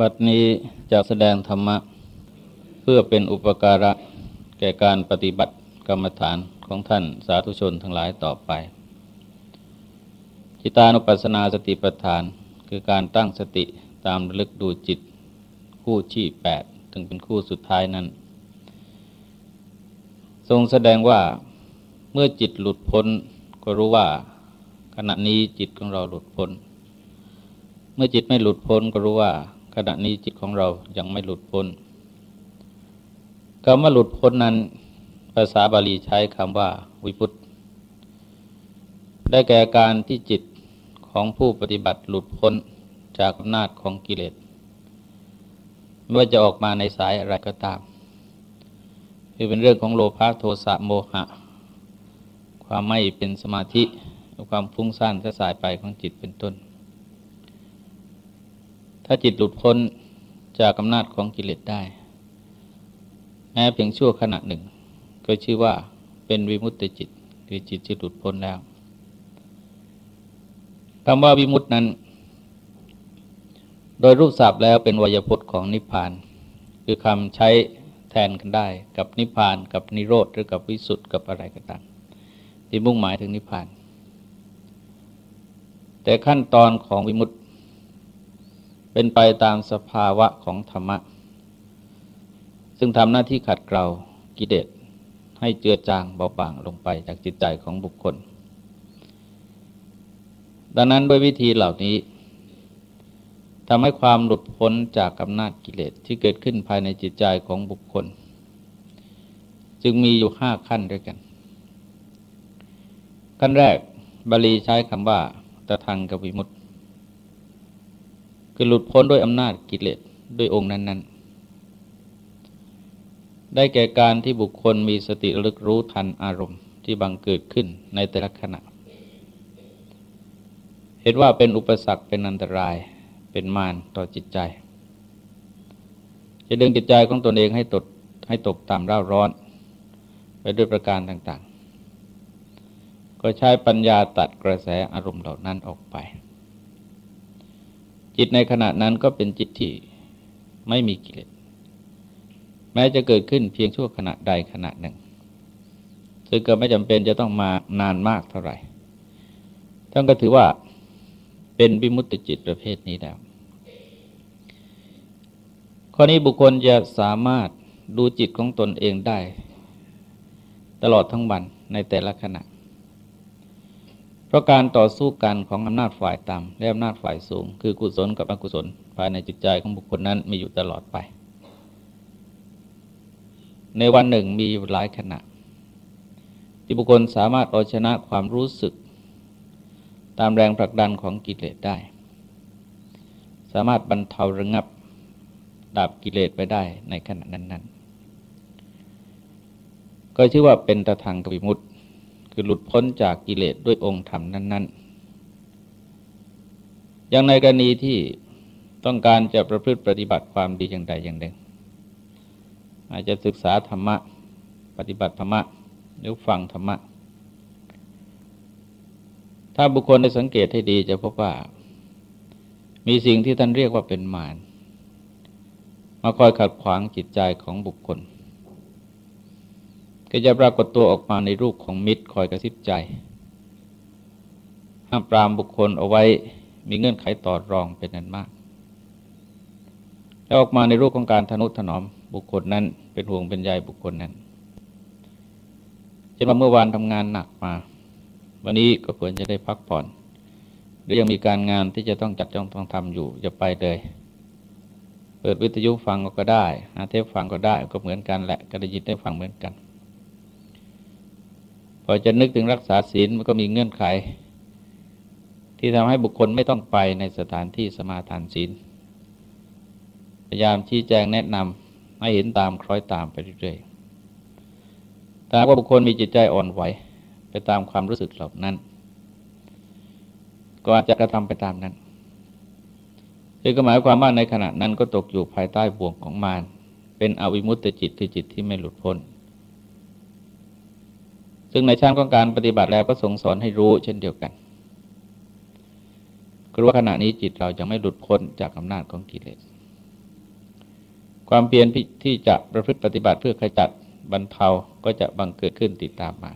บัดนี้จะแสดงธรรมะ เพื่อเป็นอุปการะแก่การปฏิบัติกรรมฐานของท่านสาธุชนทั้งหลายต่อไป จิตานุปัสสนาสติปัฏฐานคือการตั้งสติตามระลึกดูจิต คู่ที่แปดถึงเป็นคู่สุดท้ายนั้น ทรงแสดงว่าเมื่อจิตหลุดพ้นก็รู้ว่า ขณะนี้จิตของเราหลุดพ้น เมื่อจิตไม่หลุดพ้นก็รู้ว่า ขณะนี้จิตของเรายังไม่หลุดพ้นคำว่าหลุดพ้นนั้น ภาษาบาลีใช้คำว่า วิพุตได้แก่การที่จิตของผู้ปฏิบัติหลุดพ้นจากอำนาจของกิเลสไม่ว่าจะออกมาในสายอะไรก็ตามคือเป็นเรื่องของโลภะโทสะโมหะ ความไม่เป็นสมาธิ ความฟุ้งซ่านจะสายไปของจิตเป็นต้น ถ้าจิตหลุดพ้นจากอำนาจของกิเลสได้ แม้เพียงชั่วขณะหนึ่ง ก็ชื่อว่าเป็นวิมุตติจิตคือจิตที่หลุดพ้นแล้วคำว่าวิมุตตินั้น โดยรูปศัพท์แล้วเป็นวยพจน์ของนิพพาน คือคำใช้แทนกันได้ กับนิพพาน กับนิโรธหรือกับวิสุทธ์กับอะไรก็ตามที่มุ่งหมายถึงนิพพาน แต่ขั้นตอนของวิมุตติ เป็นไปตามสภาวะของธรรมะ ซึ่งทำหน้าที่ขัดเกลากิเลสให้เจือจางเบาบางลงไปจากจิตใจของบุคคล ดังนั้นด้วยวิธีเหล่านี้ทำให้ความหลุดพ้นจากอำนาจกิเลสที่เกิดขึ้นภายในจิตใจของบุคคล จึงมีอยู่ห้าขั้นด้วยกัน ขั้นแรกบาลีใช้คำว่าตะทังกวิมุต คือหลุดพ้นด้วยอำนาจกิเลสด้วยองค์นั้น ๆ ได้แก่การที่บุคคลมีสติลึกรู้ทันอารมณ์ที่บังเกิดขึ้นในแต่ละขณะ เห็นว่าเป็นอุปสรรคเป็นอันตรายเป็นมารต่อจิตใจ จะดึงจิตใจของตนเองให้ตกให้ตกต่ำร่าร้อน ไปด้วยประการต่างๆ ก็ใช้ปัญญาตัดกระแสอารมณ์เหล่านั้นออกไป จิตในขณะนั้นก็เป็นจิตที่ไม่มีกิเลสแม้จะเกิดขึ้นเพียงชั่วขณะใดขณะหนึ่ง ซึ่งก็ไม่จำเป็นจะต้องมานานมากเท่าไหร่ท่านก็ถือว่าเป็นวิมุตติจิตประเภทนี้แล้วข้อนี้บุคคลจะสามารถดูจิตของตนเองได้ ตลอดทั้งวันในแต่ละขณะ เพราะการต่อสู้กันของอำนาจฝ่ายต่ำและอำนาจฝ่ายสูง คือกุศลกับอกุศลภายในจิตใจของบุคคลนั้นมีอยู่ตลอดไป ในวันหนึ่งมีอยู่หลายขณะ ที่บุคคลสามารถเอาชนะความรู้สึก ตามแรงผลักดันของกิเลสได้ สามารถบรรเทาระงับดับกิเลสไปได้ในขณะนั้น ๆ ก็ชื่อว่าเป็นตะทางกวิมุตต คือหลุดพ้นจากกิเลสด้วยองค์ธรรมนั้น ๆ อย่างในกรณีที่ต้องการจะประพฤติปฏิบัติความดีอย่างใดอย่างหนึ่งอาจจะศึกษาธรรมะ ปฏิบัติธรรมะหรือฟังธรรมะ ถ้าบุคคลได้สังเกตให้ดีจะพบว่า มีสิ่งที่ท่านเรียกว่าเป็นมารมาคอยขัดขวางจิตใจของบุคคล ก็จะปรากฏตัวออกมาในรูปของมิตรคอยกระซิบใจ ห้ามปรามบุคคลเอาไว้มีเงื่อนไขต่อรองเป็นนันมาก แล้วออกมาในรูปของการทนุถนอมบุคคลนั้น เป็นห่วงเป็นใยบุคคลนั้นเช่นว่าเมื่อวานทำงานหนักมา วันนี้ก็ควรจะได้พักผ่อน หรือยังมีการงานที่จะต้องจัดจ้องต้องทำอยู่จะไปเลย เปิดวิทยุฟังก็ได้หาเทปฟังก็ได้ก็เหมือนกันแหละก็ได้ยินได้ฟังเหมือนกัน พอจะนึกถึงรักษาศีลมันก็มีเงื่อนไข ที่ทำให้บุคคลไม่ต้องไปในสถานที่สมาทานศีลพยายามชี้แจงแนะนำให้เห็นตามคล้อยตามไปเรื่อยๆถ้าว่าบุคคลมีจิตใจอ่อนไหวไปตามความรู้สึกเหล่านั้น ก็อาจจะกระทำไปตามนั้นคือก็หมายความว่าในขณะนั้นก็ตกอยู่ภายใต้บ่วงของมารเป็นอวิมุตติจิตคือจิตที่ไม่หลุดพ้น ซึ่งในชั้นของการปฏิบัติแล้วก็ทรงสอนให้รู้เช่นเดียวกันคือว่าขณะนี้จิตเรายังไม่หลุดพ้นจากอำนาจของกิเลส ความเพียรที่จะประพฤติปฏิบัติเพื่อขจัดบรรเทาก็จะบังเกิดขึ้นติดตามมา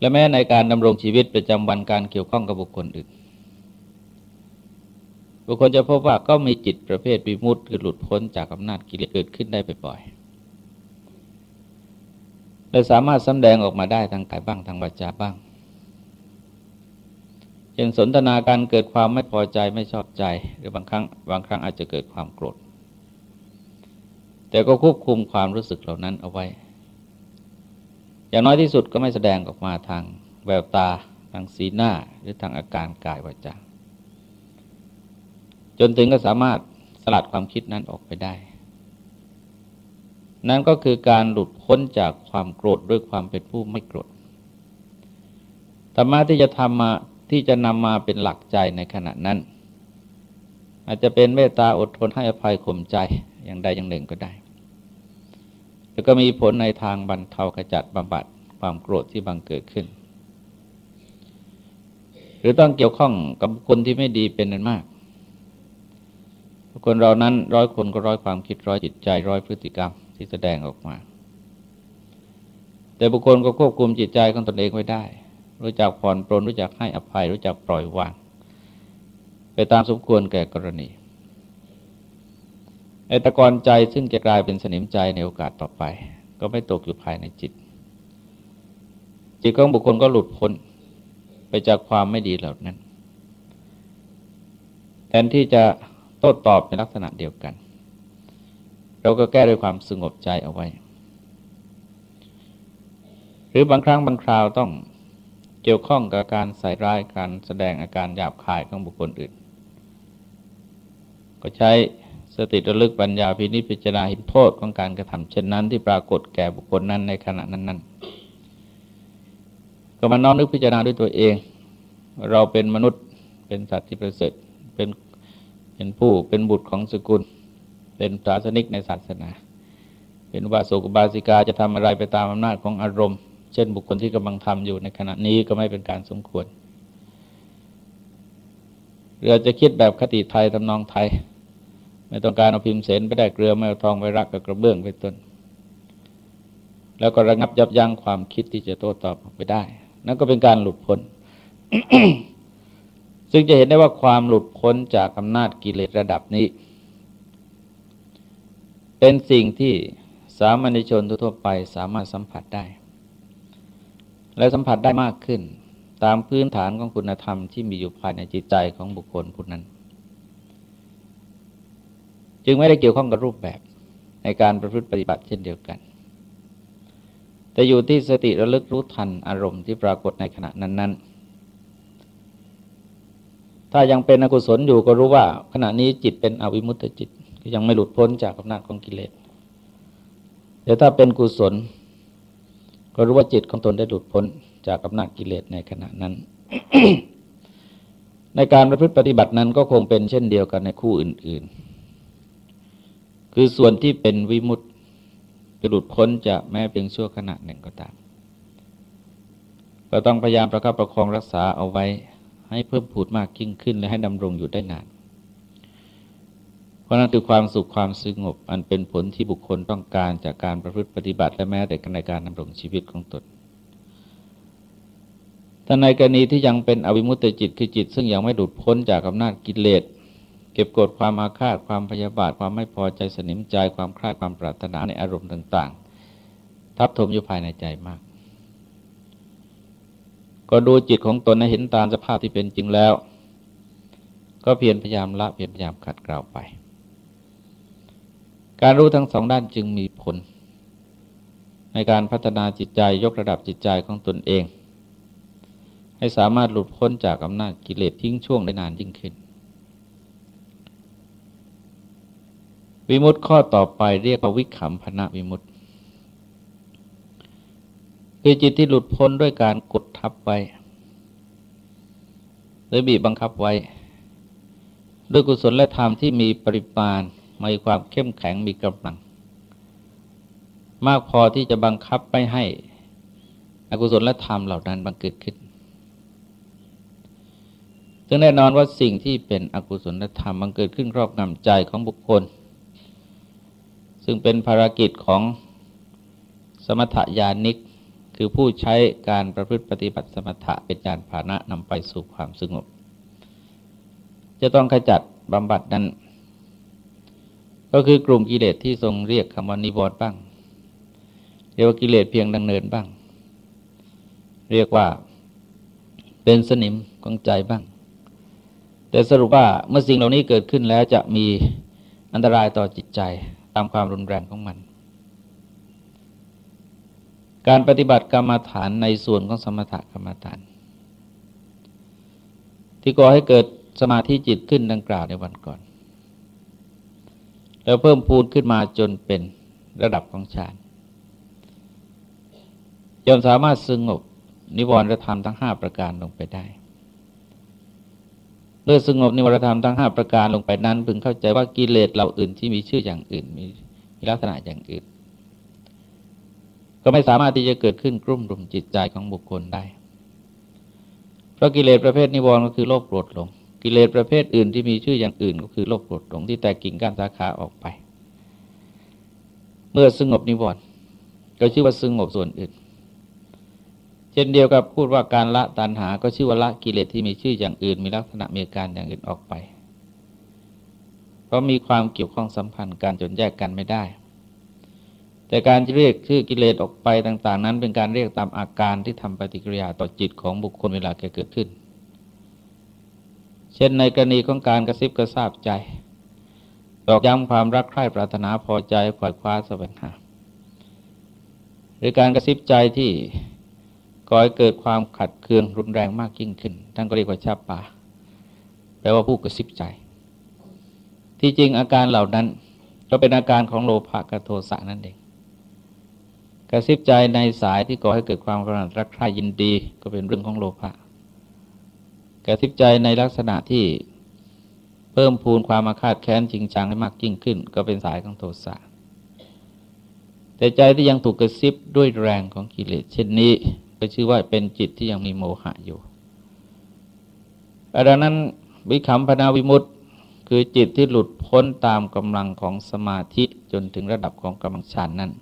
และแม้ในการดำรงชีวิตประจำวันการเกี่ยวข้องกับบุคคลอื่น บุคคลจะพบว่าก็มีจิตประเภทวิมุตต์คือหลุดพ้นจากอำนาจกิเลสเกิดขึ้นได้บ่อยๆ และสามารถสำแดงออกมาได้ทางกายบ้างทางวาจาบ้างเช่นสนทนาการเกิดความไม่พอใจไม่ชอบใจ หรือบางครั้งบางครั้งอาจจะเกิดความโกรธ แต่ก็ควบคุมความรู้สึกเหล่านั้นเอาไว้ อย่างน้อยที่สุดก็ไม่แสดงออกมาทางแววตาทางสีหน้าหรือทางอาการกายวาจาจนถึงก็สามารถสลัดความคิดนั้นออกไปได้ นั่นก็คือการหลุดพ้นจากความโกรธด้วยความเป็นผู้ไม่โกรธธรรมะที่จะทำมาที่จะนำมาเป็นหลักใจในขณะนั้น อาจจะเป็นเมตตาอดทนให้อภัยข่มใจอย่างใดอย่างหนึ่งก็ได้ แล้วก็มีผลในทางบรรเทาขจัดบำบัดความโกรธที่บังเกิดขึ้น หรือต้องเกี่ยวข้องกับคนที่ไม่ดีเป็นนั้นมากคนเรานั้นร้อยคนก็ร้อยความคิดร้อยจิตใจร้อยพฤติกรรม ที่แสดงออกมา แต่บุคคลก็ควบคุมจิตใจของตนเองไว้ได้ รู้จักผ่อนปรนรู้จักให้อภัย รู้จักปล่อยวาง ไปตามสมควรแก่กรณีไอตะกอนใจซึ่งจะกลายเป็นสนิมใจในโอกาสต่อไป ก็ไม่ตกอยู่ภายในจิต จิตของบุคคลก็หลุดพ้นไปจากความไม่ดีเหล่านั้น แทนที่จะโต้ตอบในลักษณะเดียวกัน เราก็แก้ด้วยความสงบใจเอาไว้ หรือบางครั้งบางคราวต้องเกี่ยวข้องกับการใส่ร้ายการแสดงอาการหยาบคายของบุคคลอื่น ก็ใช้สติระลึกปัญญาพินิจพิจารณาเห็นโทษของการกระทำเช่นนั้นที่ปรากฏแก่บุคคลนั้นในขณะนั้นๆก็มาน้อมนึกพิจารณาด้วยตัวเอง เราเป็นมนุษย์เป็นสัตว์ที่ประเสริฐเป็นเป็นผู้เป็นบุตรของสกุล เป็นศาสนิกในศาสนา เป็นวาสุกบาสิกาจะทำอะไรไปตามอำนาจของอารมณ์ เช่นบุคคลที่กำลังทำอยู่ในขณะนี้ก็ไม่เป็นการสมควรเราจะคิดแบบคติไทยทำนองไทย ไม่ต้องการเอาพิมพ์เสนไปได้เกลือไม่เอาทองไปรักกับกระเบื้องไปต้น แล้วก็ระงับยับยั้งความคิดที่จะโต้ตอบไปได้ นั่นก็เป็นการหลุดพ้นซึ่งจะเห็นได้ว่าความหลุดพ้นจากอำนาจกิเลสระดับนี้ เป็นสิ่งที่สามัญชนทั่วไปสามารถสัมผัสได้ และสัมผัสได้มากขึ้น ตามพื้นฐานของคุณธรรมที่มีอยู่ภายในจิตใจของบุคคลผู้นั้น จึงไม่ได้เกี่ยวข้องกับรูปแบบในการประพฤติปฏิบัติเช่นเดียวกัน แต่อยู่ที่สติระลึกรู้ทันอารมณ์ที่ปรากฏในขณะนั้น ๆ ถ้ายังเป็นอกุศลอยู่ก็รู้ว่าขณะนี้จิตเป็นอวิมุตตจิต ยังไม่หลุดพ้นจากอำนาจของกิเลสแต่ถ้าเป็นกุศล ก็รู้ว่าจิตของตนได้หลุดพ้นจากอำนาจกิเลสในขณะนั้น ในการประพฤติปฏิบัตินั้นก็คงเป็นเช่นเดียวกันในคู่อื่น ๆ คือส่วนที่เป็นวิมุตติจะหลุดพ้นจะแม้เพียงชั่วขณะหนึ่งก็ตามก็ต้องพยายามประคับประคองรักษาเอาไว้ให้เพิ่มผูดมากยิ่งขึ้นและให้ดำรงอยู่ได้นาน เพราะนั่นคือความสุขความสงบ อันเป็นผลที่บุคคลต้องการจากการประพฤติปฏิบัติและแม้แต่ในการดำรงชีวิตของตนถ้าในกรณีที่ยังเป็นอวิมุตติจิตคือจิต ซึ่งยังไม่หลุดพ้นจากอำนาจกิเลสเก็บกดความอาฆาตความพยาบาทความไม่พอใจสนิมใจความคลาดความปรารถนาในอารมณ์ต่าง ๆ ทับถมอยู่ภายในใจมาก ก็ดูจิตของตนให้เห็นตามสภาพที่เป็นจริงแล้ว ก็เพียรพยายามละเพียรพยายามขัดเกลาไป การรู้ทั้งสองด้านจึงมีผล ในการพัฒนาจิตใจยกระดับจิตใจของตนเอง ให้สามารถหลุดพ้นจากอำนาจกิเลสทิ้งช่วงได้นานยิ่งขึ้น วิมุตข้อต่อไปเรียกว่าวิขำพนะวิมุตคือจิตที่หลุดพ้นด้วยการกดทับไว้หรือบีบบังคับไว้ ด้วยกุศลและธรรมที่มีปริมาณ มีความเข้มแข็งมีกำลัง มากพอที่จะบังคับไม่ให้ อกุศลและธรรมเหล่านั้นบังเกิดขึ้นซึ่งแน่นอนว่าสิ่งที่เป็นอกุศลธรรมมันเกิดขึ้นครอบงำใจของบุคคล ซึ่งเป็นภารกิจของสมถยานิก คือผู้ใช้การประพฤติปฏิบัติสมถะเป็นการภานะนำไปสู่ความสงบ จะต้องขจัดบำบัดนั้น ก็คือกลุ่มกิเลสที่ทรงเรียกคำว่านิวรณ์บ้าง เรียกว่ากิเลสเพียงดังเนินบ้าง เรียกว่าเป็นสนิมของใจบ้าง แต่สรุปว่าเมื่อสิ่งเหล่านี้เกิดขึ้นแล้วจะมีอันตรายต่อจิตใจตามความรุนแรงของมัน การปฏิบัติกรรมฐานในส่วนของสมถกรรมฐาน ที่ก่อให้เกิดสมาธิจิตขึ้นดังกล่าวในวันก่อน แล้วเพิ่มพูนขึ้นมาจนเป็นระดับของฌานจนสามารถสงบนิวรณธรรมทั้งห้าประการลงไปได้เมื่อสงบนิวรณธรรมทั้งห้าประการลงไปนั้น พึงเข้าใจว่ากิเลสเหล่าอื่นที่มีชื่ออย่างอื่นมีมีลักษณะอย่างอื่น ก็ไม่สามารถที่จะเกิดขึ้นกลุ่มรุมจิตใจของบุคคลได้ เพราะกิเลสประเภทนิวรณ์ก็คือโลภโกรธหลง กิเลสประเภทอื่นที่มีชื่ออย่างอื่น ก็คือโลภโกรธหลงที่แตกกิ่งก้านสาขาออกไป เมื่อสงบนิวรณ์ก็ชื่อว่าสงบส่วนอื่น เช่นเดียวกับพูดว่าการละตัณหา ก็ชื่อว่าละกิเลสที่มีชื่ออย่างอื่น มีลักษณะมีการอย่างอื่นออกไป เพราะมีความเกี่ยวข้องสัมพันธ์กันจนแยกกันไม่ได้ แต่การจะเรียกชื่อกิเลสออกไปต่าง ๆ นั้น เป็นการเรียกตามอาการที่ทำปฏิกิริยาต่อจิตของบุคคลเวลาแกเกิดขึ้น เช่นในกรณีของการกระซิบกระซาบใจตอกย้ำความรักใคร่ปรารถนาพอใจขวายคว้าสแสวงหาหรือการกระซิบใจที่ก่อให้เกิดความขัดเคืองรุนแรงมากยิ่งขึ้นท่านก็เรียกว่าชาปาแปลว่าผู้กระซิบใจ ที่จริงอาการเหล่านั้นก็เป็นอาการของโลภะกับโทสะนั่นเองกระซิบใจในสายที่ก่อให้เกิดความกระหนัดรักใคร่ยินดี ก็เป็นเรื่องของโลภะ กระซิบใจในลักษณะที่เพิ่มพูนความมาคาดแค้นจริงจังให้มากยิ่งขึ้น ก็เป็นสายของโทสะแต่ใจที่ยังถูกกระซิบด้วยแรงของกิเลสเช่นนี้ก็ชื่อว่าเป็นจิตที่ยังมีโมหะอยู่ดังนั้นวิคัมพนาวิมุตต์คือจิตที่หลุดพ้นตามกำลังของสมาธิจนถึงระดับของกำลังฌานนั้น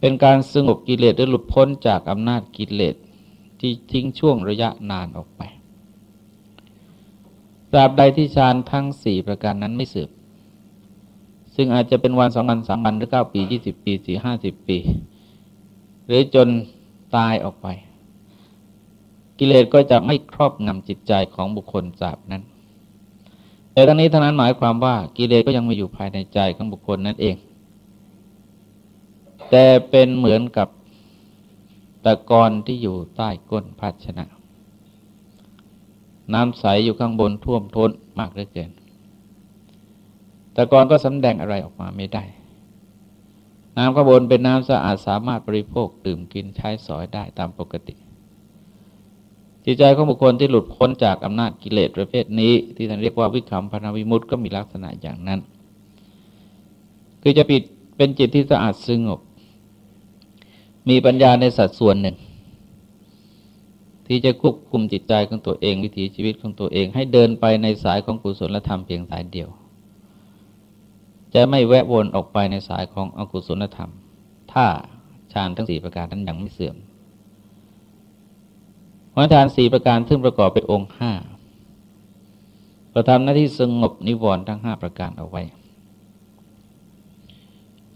เป็นการสงบกิเลสหรือหลุดพ้นจากอำนาจกิเลส ที่ทิ้งช่วงระยะนานออกไปตราบใดที่ฌานทั้งสี่ประการนั้นไม่เสื่อมซึ่งอาจจะเป็นวันสองวันสามวันหรือเก้าปียี่สิบปีสี่ห้าสิบปี หรือจนตายออกไป กิเลสก็จะไม่ครอบงำจิตใจของบุคคลจาบนั้น แต่ทั้งนี้ทั้งนั้นหมายความว่ากิเลสก็ยังมีอยู่ภายในใจของบุคคลนั่นเอง แต่เป็นเหมือนกับ ตะกอนที่อยู่ใต้ก้นภาชนะ น้ำใสอยู่ข้างบนท่วมท้นมากเหลือเกินตะกอนก็สำแดงอะไรออกมาไม่ได้ น้ำข้างบนเป็นน้ำสะอาดสามารถบริโภคดื่มกินใช้สอยได้ตามปกติ จิตใจของบุคคลที่หลุดพ้นจากอำนาจกิเลสประเภทนี้ ที่ท่านเรียกว่าวิคัมพนาวิมุตต์ก็มีลักษณะอย่างนั้น คือจะปิดเป็นจิตที่สะอาดสงบ มีปัญญาในสัดส่วนหนึ่ง ที่จะควบคุมจิตใจของตัวเอง วิถีชีวิตของตัวเอง ให้เดินไปในสายของกุศลธรรมเพียงสายเดียว จะไม่แวะวนออกไปในสายของอกุศลธรรม ถ้าฌานทั้งสี่ประการนั้นยังไม่เสื่อมเพราะฌานสี่ประการซึ่งประกอบเป็นองค์ห้าประทำหน้าที่สงบนิวรณ์ทั้งห้าประการเอาไว้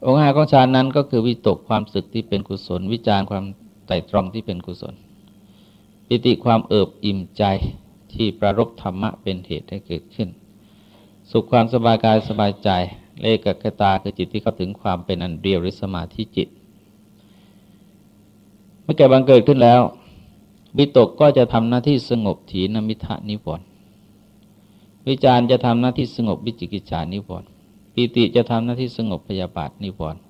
องค์ห้าของฌานนั้นก็คือวิตกความสึกที่เป็นกุศล วิจารความไต่ตรองที่เป็นกุศล ปิติความเอิบอิ่มใจที่ประรบธรรมะเป็นเหตุให้เกิดขึ้น สุขความสบายกายสบายใจเลกกตาคือจิตที่เข้าถึงความเป็นอันเดียวหรือสมาธิจิต เมื่อแก่บังเกิดขึ้นแล้ว วิตกก็จะทำหน้าที่สงบถีนมิทะนิวรณ์วิจารจะทำหน้าที่สงบวิจิกิจานิวรณ์ ปิติจะทำหน้าที่สงบพยาบาทนิวรณ์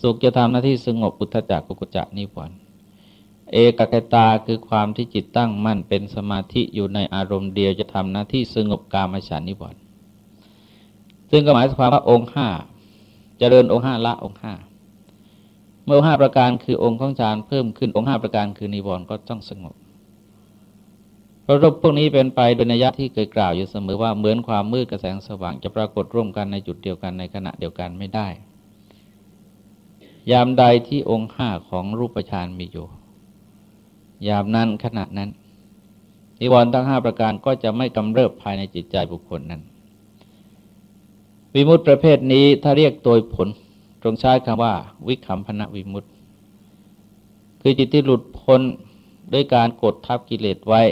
สุขจะทำหน้าที่สงบอุทจักกุกุจะนิวรณ์เอกกตาคือความที่จิตตั้งมั่นเป็นสมาธิอยู่ในอารมณ์เดียวจะทำหน้าที่สงบกามฉันนิวรณ์ซึ่งก็หมายความว่าองค์ห้าเจริญองค์ห้าละองค์ห้าเมื่อห้าประการคือองค์ของฌานเพิ่มขึ้นองค์ห้าประการคือนิวรณ์ก็ต้องสงบ ราะราะรูปพวกนี้เป็นไปโดยนัยยะที่เคยกล่าวอยู่เสมอว่าเหมือนความมืดกับแสงสว่างจะปรากฏร่วมกันในจุดเดียวกันในขณะเดียวกันไม่ได้ ยามใดที่องค์ห้าของรูปฌานมีอยู่ ยามนั้นขณะนั้นนิวรณ์ทั้งห้าประการก็จะไม่กำเริบภายในจิตใจบุคคลนั้น วิมุตติประเภทนี้ถ้าเรียกโดยผล ตรงใช้คำว่า วิคัมพนะวิมุตติ คือจิตที่หลุดพ้นด้วยการกดทับกิเลสไว้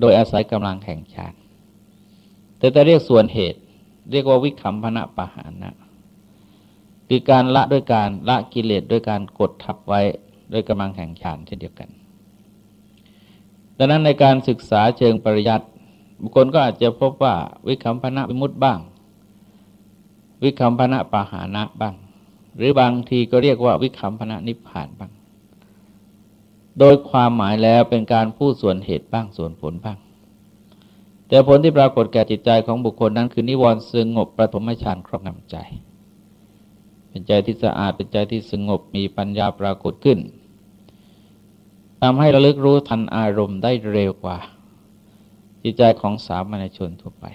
โดยอาศัยกำลังแห่งฌานแต่จะเรียกส่วนเหตุ เรียกว่าวิคัมพนะปะหานะคือการละด้วยการละกิเลสด้วยการกดทับไว้ด้วยกำลังแห่งฌานเช่นเดียวกัน ดังนั้นในการศึกษาเชิงปริยัติบุคคลก็อาจจะพบว่าวิคัมพนะวิมุตบ้าง วิคัมพนะปะหานะบ้าง หรือบางทีก็เรียกว่าวิคัมพนะนิพพานบ้าง โดยความหมายแล้วเป็นการพูดส่วนเหตุบ้างส่วนผลบ้าง แต่ผลที่ปรากฏแก่จิตใจของบุคคลนั้นคือนิวรณ์สงบประถมฌานครอบงำใจ เป็นใจที่สะอาดเป็นใจที่สงบมีปัญญาปรากฏขึ้นทำให้ระลึกรู้ทันอารมณ์ได้เร็วกว่า จิตใจของสามัญชนทั่วไป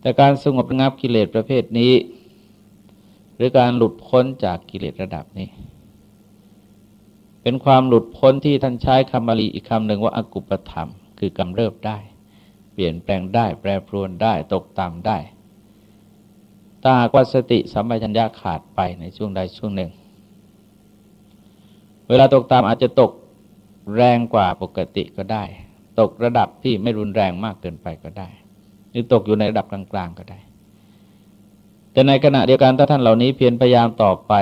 แต่การสงบระงับกิเลสประเภทนี้ หรือการหลุดพ้นจากกิเลสระดับนี้ เป็นความหลุดพ้นที่ท่านใช้คำบาลีอีกคำหนึ่งว่าอากุปธรรม คือกำเริบได้ เปลี่ยนแปลงได้ แปรปรวนได้ ตกต่ำได้ถ้าหากว่าสติสัมปชัญญะขาดไปในช่วงใดช่วงหนึ่ง เวลาตกตามอาจจะตกแรงกว่าปกติก็ได้ ตกระดับที่ไม่รุนแรงมากเกินไปก็ได้ หรือตกอยู่ในระดับกลางๆก็ได้ แต่ในขณะเดียวกันถ้าท่านเหล่านี้เพียรพยายามต่อไป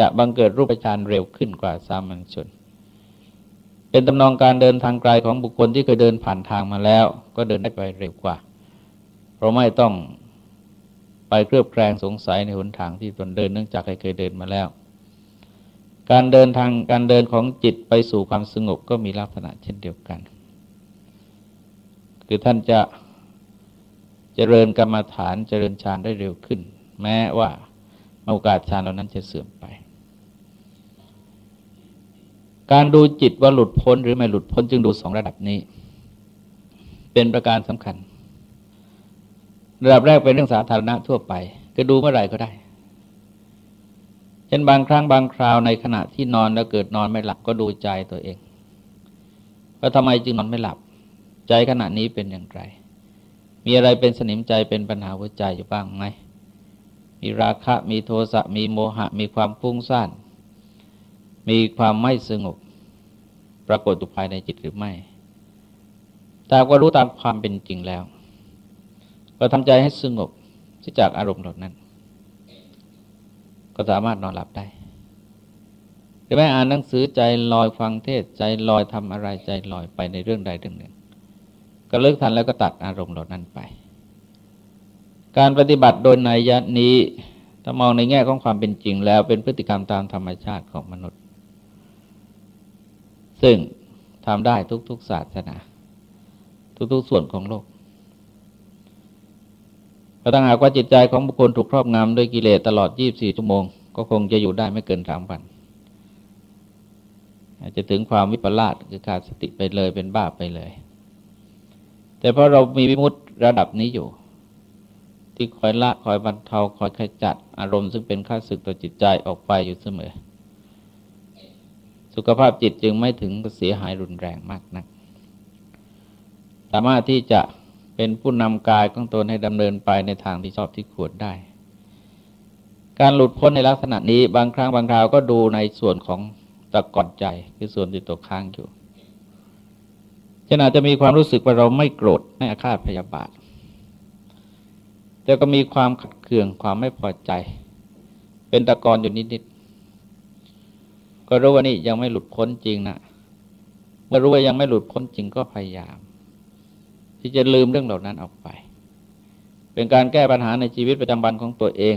จะบังเกิดรูปฌานเร็วขึ้นกว่าสามัญชน เป็นตำนองการเดินทางไกลของบุคคลที่เคยเดินผ่านทางมาแล้ว ก็เดินได้ไปเร็วกว่า เพราะไม่ต้องไปเครือบแคลงสงสัยในหนทางที่ตนเดินเนื่องจากเคยเดินมาแล้ว การเดินทางการเดินของจิตไปสู่ความสงบก็มีลักษณะเช่นเดียวกัน คือท่านจะเจริญกรรมฐานเจริญฌานได้เร็วขึ้น แม้ว่าโอกาสฌานเหล่านั้นจะเสื่อมไป การดูจิตว่าหลุดพ้นหรือไม่หลุดพ้นจึงดูสองระดับนี้ เป็นประการสำคัญ ระดับแรกเป็นเรื่องสาธารณะทั่วไป ก็ดูเมื่อไหร่ก็ได้เช่นบางครั้งบางคราวในขณะที่นอนแล้วเกิดนอนไม่หลับก็ดูใจตัวเองว่าทำไมจึงนอนไม่หลับ ใจขณะนี้เป็นอย่างไร มีอะไรเป็นสนิมใจเป็นปัญหาหัวใจอยู่บ้างไหมมีราคะมีโทสะมีโมหะ มีความฟุ้งซ่าน มีความไม่สงบ ปรากฏอยู่ภายในจิตหรือไม่แต่ว่ารู้ตามความเป็นจริงแล้ว ก็ทำใจให้สงบที่จากอารมณ์เหล่านั้น ก็สามารถนอนหลับได้หรือแม้อ่านหนังสือใจลอยฟังเทศใจลอยทำอะไรใจลอยไปในเรื่องใดเรื่องหนึ่ง ก็เลิกทันแล้วก็ตัดอารมณ์เหล่านั้นไป การปฏิบัติโดยในยะนี้ถ้ามองในแง่ของความเป็นจริงแล้วเป็นพฤติกรรมตามธรรมชาติของมนุษย์ ซึ่งทำได้ทุกๆศาสนา ทุกๆส่วนของโลกถ้าตั้งหากว่าจิตใจของบุคคลถูกครอบงำด้วยกิเลสตลอด 24 ชั่วโมง ก็คงจะอยู่ได้ไม่เกินสามวัน อาจจะถึงความวิปลาสคือขาดสติไปเลยเป็นบ้าไปเลย แต่เพราะเรามีวิมุตติระดับนี้อยู่ ที่คอยละคอยบรรเทาคอยขจัดอารมณ์ซึ่งเป็นข้าศึกต่อจิตใจออกไปอยู่เสมอ สุขภาพจิตจึงไม่ถึงเสียหายรุนแรงมากนัก สามารถที่จะเป็นผู้นำกายของตนให้ดำเนินไปในทางที่ชอบที่ควรได้ การหลุดพ้นในลักษณะนี้บางครั้งบางคราวก็ดูในส่วนของตะกอนใจคือส่วนที่ตกค้างอยู่เช่นอาจะมีความรู้สึกว่าเราไม่โกรธไม่อาฆาตพยาบาท แต่ก็มีความขัดเคืองความไม่พอใจ เป็นตะกอนอยู่นิด ก็รู้ว่านี่ยังไม่หลุดพ้นจริงนะเมื่อรู้ว่ายังไม่หลุดพ้นจริงก็พยายาม ที่จะลืมเรื่องเหล่านั้นออกไป เป็นการแก้ปัญหาในชีวิตประจำวันของตัวเอง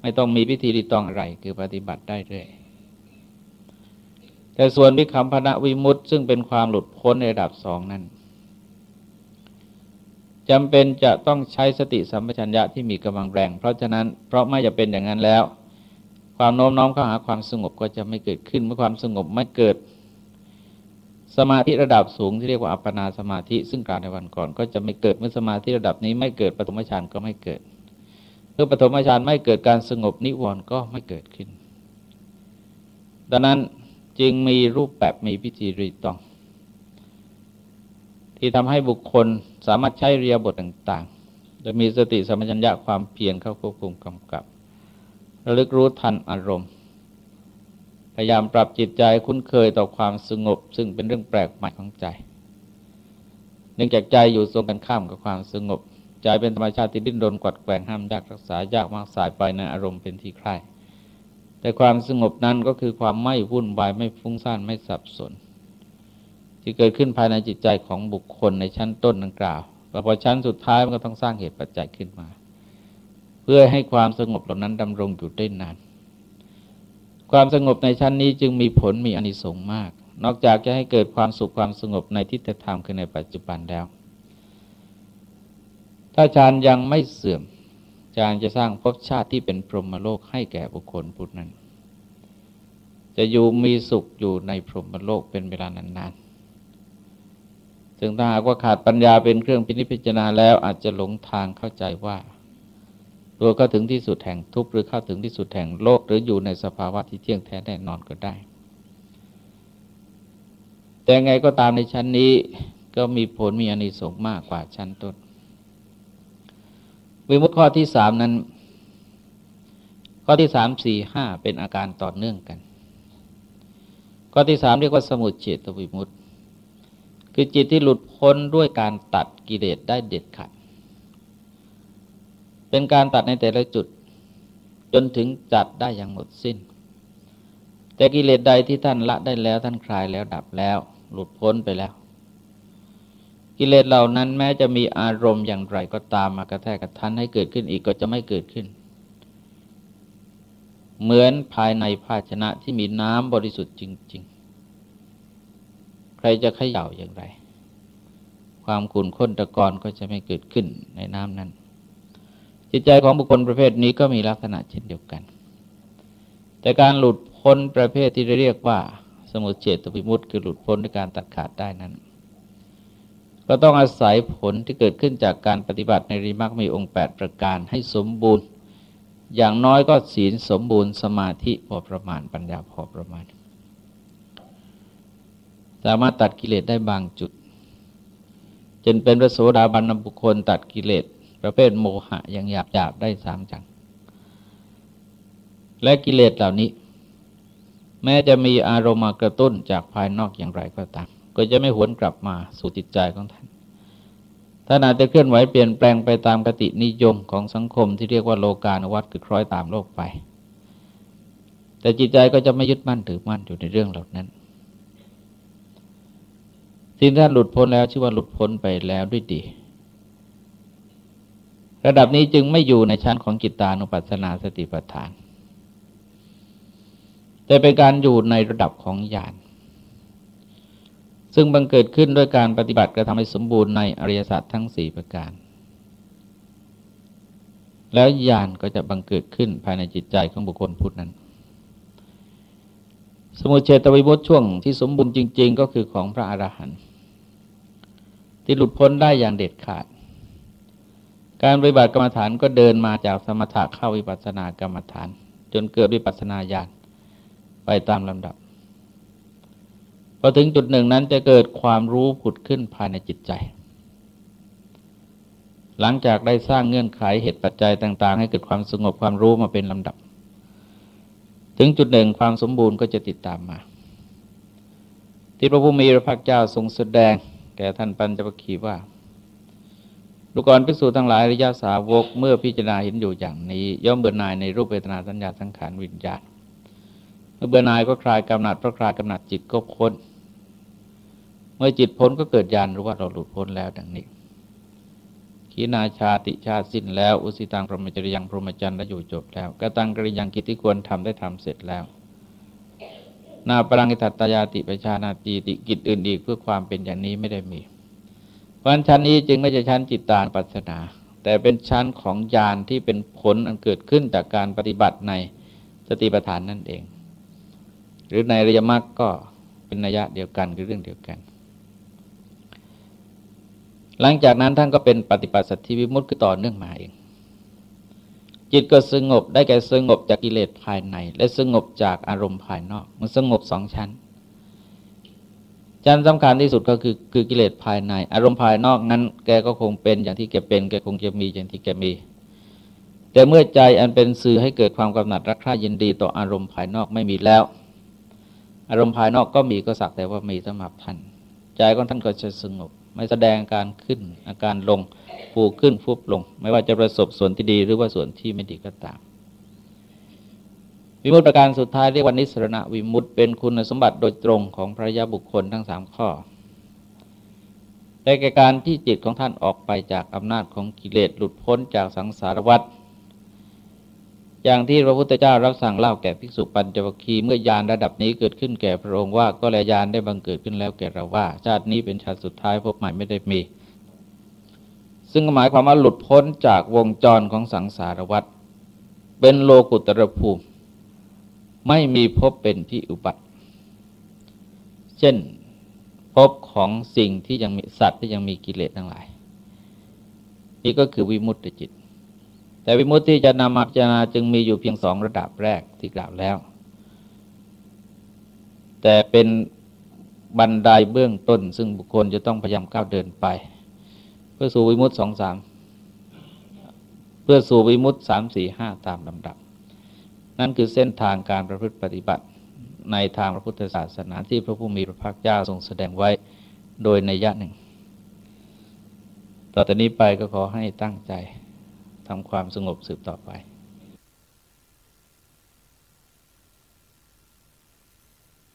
ไม่ต้องมีพิธีรีตองอะไรคือปฏิบัติได้เรื่อยแต่ส่วนวิคัมพนะวิมุตซึ่งเป็นความหลุดพ้นในระดับสองนั้นจำเป็นจะต้องใช้สติสัมปชัญญะที่มีกำลังแรง เพราะฉะนั้นเพราะไม่จะเป็นอย่างนั้นแล้ว ความโน้มน้อมเข้าหาความสงบก็จะไม่เกิดขึ้นเมื่อความสงบไม่เกิด สมาธิระดับสูงที่เรียกว่าอัปปนาสมาธิ ซึ่งกล่าวในวันก่อน ก็จะไม่เกิดเมื่อสมาธิระดับนี้ไม่เกิดปฐมฌานก็ไม่เกิดเมื่อปฐมฌานไม่เกิดการสงบนิวรณ์ก็ไม่เกิดขึ้น ดังนั้นจึงมีรูปแบบมีพิธีรีตอง ที่ทำให้บุคคลสามารถใช้เรียบทต่างๆ โดยมีสติสมัญญะความเพียรเข้าควบคุมกำกับ ระลึกรู้ทันอารมณ์ พยายามปรับจิตใจคุ้นเคยต่อความสงบ ซึ่งเป็นเรื่องแปลกใหม่ของใจ เนื่องจากใจอยู่ทรงกันข้ามกับความสงบ ใจเป็นธรรมชาติที่ดิ้นรนกวัดแกว่งห้ามยากรักษายากมากสายไปในอารมณ์เป็นที่ใคร่แต่ความสงบนั้นก็คือความไม่วุ่นวายไม่ฟุ้งซ่านไม่สับสน ที่เกิดขึ้นภายในจิตใจของบุคคลในชั้นต้นดังกล่าวแต่พอชั้นสุดท้ายมันก็ต้องสร้างเหตุปัจจัยขึ้นมา เพื่อให้ความสงบเหล่านั้นดำรงอยู่ได้นาน ความสงบในชั้นนี้จึงมีผลมีอนิสงส์มาก นอกจากจะให้เกิดความสุขความสงบในทิฏฐธรรมคือในปัจจุบันแล้ว ถ้าฌานยังไม่เสื่อมจารจะสร้างภพชาติที่เป็นพรหมโลกให้แก่บุคคลผู้นั้น จะอยู่มีสุขอยู่ในพรหมโลกเป็นเวลานานๆซึ่งถ้าหากว่าขาดปัญญาเป็นเครื่องพินิจพิจารณาแล้วอาจจะหลงทางเข้าใจว่า ตัวก็ถึงที่สุดแห่งทุกข์หรือเข้าถึงที่สุดแห่งโลก หรืออยู่ในสภาวะที่เที่ยงแท้แน่นอนก็ได้ แต่ไงก็ตามในชั้นนี้ก็มีผลมีอนิสงส์มากกว่าชั้นต้นวิมุตข้อที่สามนั้น ข้อที่สามสี่ห้าเป็นอาการต่อเนื่องกัน ข้อที่สามเรียกว่าสมุทเฉตวิมุตคือจิตที่หลุดพ้นด้วยการตัดกิเลสได้เด็ดขาด เป็นการตัดในแต่ละจุด จนถึงจัดได้อย่างหมดสิ้น แต่กิเลสใดที่ท่านละได้แล้วท่านคลายแล้วดับแล้ว หลุดพ้นไปแล้ว กิเลสเหล่านั้นแม้จะมีอารมณ์อย่างไรก็ตามมากระแทกกระทันให้เกิดขึ้นอีกก็จะไม่เกิดขึ้น เหมือนภายในภาชนะที่มีน้ำบริสุทธิ์จริง ๆ ใครจะขย่าอย่างไรความขุ่นข้นตะกอนก็จะไม่เกิดขึ้นในน้ำนั้น จิตใจของบุคคลประเภทนี้ก็มีลักษณะเช่นเดียวกัน แต่การหลุดพ้นประเภทที่เรียกว่า สมุทเฉตวิมุตต์คือหลุดพ้นด้วยการตัดขาดได้นั้น ก็ต้องอาศัยผลที่เกิดขึ้นจากการปฏิบัติในริมักมีองค์ 8 ประการให้สมบูรณ์ อย่างน้อยก็ศีลสมบูรณ์สมาธิพอประมาณปัญญาพอประมาณ สามารถตัดกิเลสได้บางจุดจนเป็นพระโสดาบันบุคคลตัดกิเลส ประเภทโมหะอย่างหยาบหยาบได้สามจัง และกิเลสเหล่านี้ แม้จะมีอารมณ์กระตุ้นจากภายนอกอย่างไรก็ตาม ก็จะไม่หวนกลับมาสู่จิตใจของท่านท่านอาจจะเคลื่อนไหวเปลี่ยนแปลงไปตามกตินิยมของสังคมที่เรียกว่าโลกาณวัตคือคล้อยตามโลกไป แต่จิตใจก็จะไม่ยึดมั่นถือมั่นอยู่ในเรื่องเหล่านั้นสิ่งท่านหลุดพ้นแล้วชื่อว่าหลุดพ้นไปแล้วด้วยดี ระดับนี้จึงไม่อยู่ในชั้นของกิตานุปัสสนาสติปัฏฐาน แต่เป็นการอยู่ในระดับของญาณซึ่งบังเกิดขึ้นด้วยการปฏิบัติกระทำให้สมบูรณ์ในอริยสัจทั้งสี่ประการ แล้วญาณก็จะบังเกิดขึ้นภายในจิตใจของบุคคลพุทธนั้น สมุเฉตวิมุตช่วงที่สมบูรณ์จริง ๆ ก็คือของพระอรหันต์ที่หลุดพ้นได้อย่างเด็ดขาด การปฏิบัติกรรมฐานก็เดินมาจากสมถะเข้าวิปัสสนากรรมฐาน จนเกิดวิปัสสนาญาณไปตามลำดับพอถึงจุดหนึ่งนั้นจะเกิดความรู้ผุดขึ้นภายในจิตใจ หลังจากได้สร้างเงื่อนไขเหตุปัจจัยต่าง ๆ ให้เกิดความสงบความรู้มาเป็นลำดับ ถึงจุดหนึ่งความสมบูรณ์ก็จะติดตามมา ที่พระพุทธมีพระภาคเจ้าทรงแสดง แก่ท่านปัญจวัคคีย์ว่า ลูกรภิกษุทั้งหลายริยาสาวกเมื่อพิจารณาเห็นอยู่อย่างนี้ ย่อมเบื่อหน่ายในรูปเวทนาสัญญาสังขารวิญญาณเมื่อเบื่อหน่ายก็คลายกำหนัดเพราะคลายกำหนัดจิตก็พ้น เมื่อจิตพ้นก็เกิดญาณรู้ว่าเราหลุดพ้นแล้วดังนี้ขีนาชาติชาติสิ้นแล้ว อุสิตังพรหมจริยังพรหมจรรย์และอยู่จบแล้วกตังกริยังกิจที่ควรทำได้ทำเสร็จแล้ว นาปรังอิทัตยาติปชานาตีติกิจอื่นอีกเพื่อความเป็นอย่างนี้ไม่ได้มี เพราะฉะนั้นชั้นนี้จึงไม่ใช่ชั้นจิตตาปัสนา แต่เป็นชั้นของญาณที่เป็นผลอันเกิดขึ้นจากการปฏิบัติในสติปัฏฐานนั่นเอง หรือในระยมรรคก็เป็นนัยยะเดียวกันคือเรื่องเดียวกัน หลังจากนั้นท่านก็เป็นปฏิปัติสัตธิวิมุตติคือต่อเนื่องมาเอง จิตก็สงบได้แก่สงบจากกิเลสภายใน และสงบจากอารมณ์ภายนอก มันสงบสองชั้น ชั้นสำคัญที่สุดก็คือคือกิเลสภายใน อารมณ์ภายนอกนั้น แกก็คงเป็นอย่างที่แกเป็นแกคงจะมีอย่างที่แกมี แต่เมื่อใจอันเป็นสื่อให้เกิดความกำหนัดรักใคร่ยินดี ต่ออารมณ์ภายนอกไม่มีแล้ว อารมณ์ภายนอกก็มีก็สักแต่ว่ามีสำหรับท่านใจของท่านก็จะสงบ ไม่แสดงอาการขึ้นอาการลงฟูขึ้นฟุบลง ไม่ว่าจะประสบส่วนที่ดีหรือว่าส่วนที่ไม่ดีก็ตาม วิมุตติประการสุดท้ายเรียกว่านิสรณะวิมุตติเป็นคุณสมบัติโดยตรงของพระยาบุคคลทั้งสามข้อได้แก่การที่จิตของท่านออกไปจากอำนาจของกิเลสหลุดพ้นจากสังสารวัฏอย่างที่พระพุทธเจ้ารับสั่งเล่าแก่ภิกษุปัญจวัคคีเมื่อยานระดับนี้เกิดขึ้นแก่พระองค์ว่าก็แลยานได้บังเกิดขึ้นแล้วแก่เราว่า ชาตินี้เป็นชาติสุดท้ายพบใหม่ไม่ได้มี ซึ่งหมายความว่าหลุดพ้นจากวงจรของสังสารวัฏเป็นโลกุตรภูมิ ไม่มีพบเป็นที่อุบัติ เช่นพบของสิ่งที่ยังมีสัตว์ที่ยังมีกิเลสทั้งหลาย นี่ก็คือวิมุตติจิต แต่วิมุตติจะนำมาพิจารณาจึงมีอยู่เพียงสองระดับแรกที่กล่าวแล้ว แต่เป็นบันไดเบื้องต้น ซึ่งบุคคลจะต้องพยายามก้าวเดินไป เพื่อสู่วิมุตติสองสามเพื่อสู่วิมุตติสามสี่ห้าตามลำดับ นั่นคือเส้นทางการประพฤติปฏิบัติในทางพระพุทธศาสนาที่พระผู้มีพระภาคเจ้าทรงแสดงไว้โดยในยะหนึ่ง ต่อจากนี้ไปก็ขอให้ตั้งใจทำความสงบสืบต่อไป